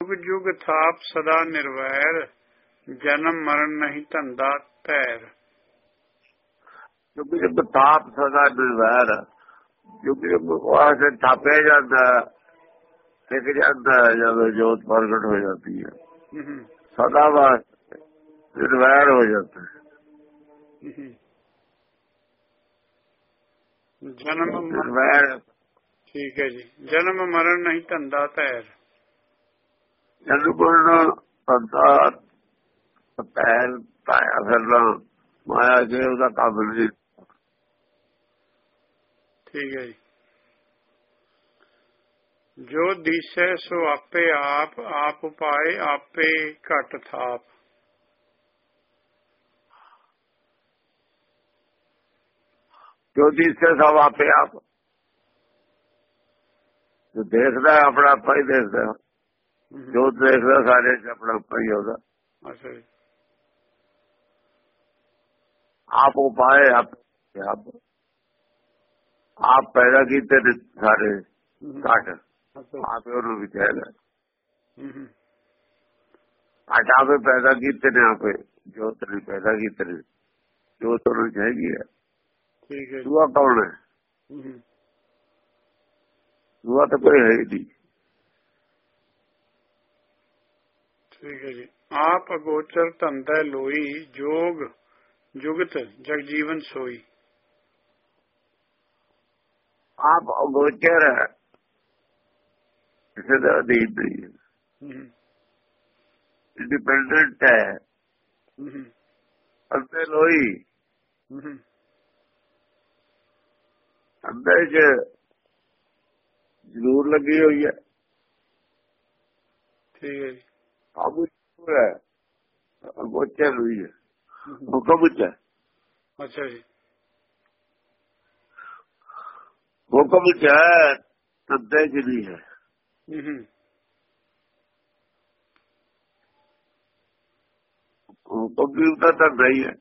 ਯੁਗ ਯੁਗ ਥਾਪ ਸਦਾ ਨਿਰਵੈਰ ਜਨਮ ਮਰਨ ਨਹੀਂ ਧੰਦਾ ਧੈਰ ਕਿਉਂਕਿ ਜਦ ਤਾਪ ਸਦਾ ਨਿਰਵੈਰ ਕਿਉਂਕਿ ਉਹ ਥਾਪੇ ਜਾਂਦਾ ਟਿਕ ਜਾਂਦਾ ਜਦੋਂ ਜੋਤ ਪ੍ਰਗਟ ਹੋ ਜਾਂਦੀ ਹੈ ਹੂੰ ਹੂੰ, ਸਦਾ ਵਾਸਤੇ ਨਿਰਵੈਰ ਹੋ ਜਾਂਦਾ ਹੈ। ਹੂੰ ਹੂੰ। ਜਨਮ ਮਰਨ- ਨਿਰਵੈਰ ਠੀਕ ਹੈ ਜੀ ਜਨਮ ਮਰਨ ਨਹੀਂ ਜਨਮਨ ਸੰਤਾਰ ਪੈਰ ਪਾਇਆ ਫਿਰਨਾ ਮਾਇਆ ਜੇ ਉਹਦਾ ਕੰਮ ਨਹੀਂ ਠੀਕ ਹੈ ਜੀ। ਜੋ ਦਿਸੈ ਸੋ ਆਪੇ ਆਪ ਆਪ ਉਪਾਏ ਆਪੇ ਘਟ ਥਾਪ। ਜੋ ਦਿਸਦੇ ਸਭ ਆਪੇ ਆਪ। ਜੋ ਦੇਖਦਾ ਆਪਣਾ ਆਪਾ ਹੀ ਦੇਖਦਾ ਜੋ ਦੇਖਦਾ ਸਾਰੇ ਚ ਆਪਣਾ ਆਪਾ ਹੀ ਉਹਦਾ। ਅੱਛਾ ਜੀ। ਆਪ ਉਪਾਏ ਆਪ ਆਪ। ਆਪ ਪੈਦਾ ਕੀਤੇ ਨੇ ਸਾਰੇ ਘਟ। ਆਪ ਉਹਨੂੰ ਵੀ ਕਹਿਦਾ ਘਟ ਆਪੇ ਪੈਦਾ ਕੀਤੇ ਨੇ ਆਪੇ। ਜੋਤ ਨੇ ਪੈਦਾ ਕੀਤੇ ਨੇ। ਜੋਤ ਉਹਨੂੰ ਚਾਹੀਦੀ ਹੈ। ਠੀਕ ਹੈ ਜੀ। ਦੂਆ ਕੌਣ ਹੈ? ਦੂਆ ਤਾਂ ਕੋਈ ਹੈ ਹੀ ਨਹੀਂ। ਠੀਕ ਹੈ ਜੀ। ਆਪ ਅਗੋਚਰ ਧੰਦਾ ਲੋਈ ਜੋਗ ਜੁਗਤ ਜਗਜੀਵਨ ਸੋਈ। ਆਪ ਅਗੋਚਰ ਕਿਸੇ ਦਾ ਨਹੀਂ ਹੈ। ਅੰਦੇ ਲੋਈ। ਅੰਦਰ ਚ ਜ਼ਰੂਰ ਲੱਗੀ ਹੋਈ ਹੈ। ਠੀਕ ਹੈ ਜੀ। ਕਾਬੂ ਜ਼ਰੂਰ ਹੈ ਅਗੋਚਰ ਹੋਈ ਹੈ ਹੁਕਮ ਵਿੱਚ ਹੈ ਅੱਛਾ ਜੀ। ਹੁਕਮ ਵਿੱਚ ਹੈ ਤੰਦੇ ਨਹੀਂ ਹੈ। ਹੁਕਮ ਵੀ ਉਹਦਾ ਤਾਂ ਨਹੀਂ ਹੈ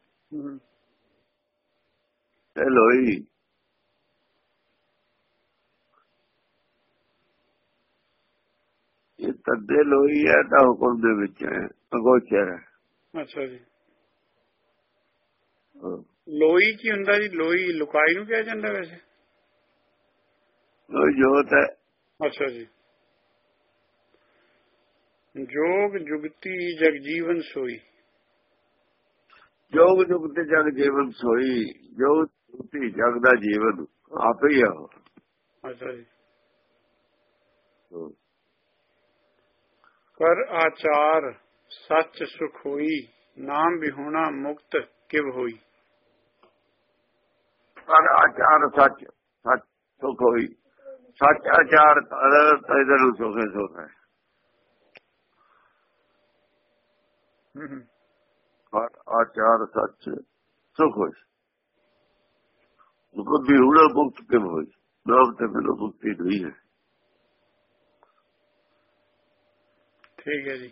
ਇਹ ਲੋਈ ਤੰਦੇ ਲੋਈ ਹੈ ਤਾਂ ਹੁਕਮ ਦੇ ਵਿੱਚ ਹੈ ਅਗੋਚਰ ਹੈ। ਅੱਛਾ ਜੀ। ਲੋਈ ਕੀ ਹੁੰਦਾ ਜੀ? ਲੋਈ ਲੁਕਾਈ ਨੂੰ ਕਿਹਾ ਜਾਂਦਾ ਵੈਸੇ? ਲੋਈ ਜੋਤ ਹੈ। ਅੱਛਾ ਜੀ। ਜੋਗ ਜੁਗਤੀ ਜਗਜੀਵਨ ਸੋਈ। ਜੋਗ ਜੁਗਤ ਜਗ ਜੀਵਨ ਸੋਈ। ਜੋ ਜੁਗਤੀ ਜਗ ਦਾ ਜੀਵਨ ਆਪੇ ਹੀ ਆ ਉਹ। ਅੱਛਾ ਜੀ। ਕਰ ਆਚਾਰ ਸੱਚ ਸੁਖ ਹੋਈ ਨਾਮ ਵਿਹੂਣਾ ਮੁਕਤ ਕਿਵ ਹੋਈ? ਪਰ ਆਚਾਰ ਸੱਚ ਸੱਚ ਸੁਖ ਹੋਈ। ਸੱਚ ਆਚਾਰ ਤੈਦਰ ਨੂੰ ਸੁਖੇ ਸੁਖ ਹੈ। ਪਰ ਆਚਾਰ ਸੱਚ ਸੁਖ ਹੋਈ। ਮੁਕਤ ਵੀ ਹੁਣਾ ਮੁਕਤ ਕਿਵੇਂ ਹੋਈ? ਨਾਮ ਤੇ ਬਿਨਾਂ ਮੁਕਤੀ ਨਹੀਂ ਹੈ। ਠੀਕ ਹੈ ਜੀ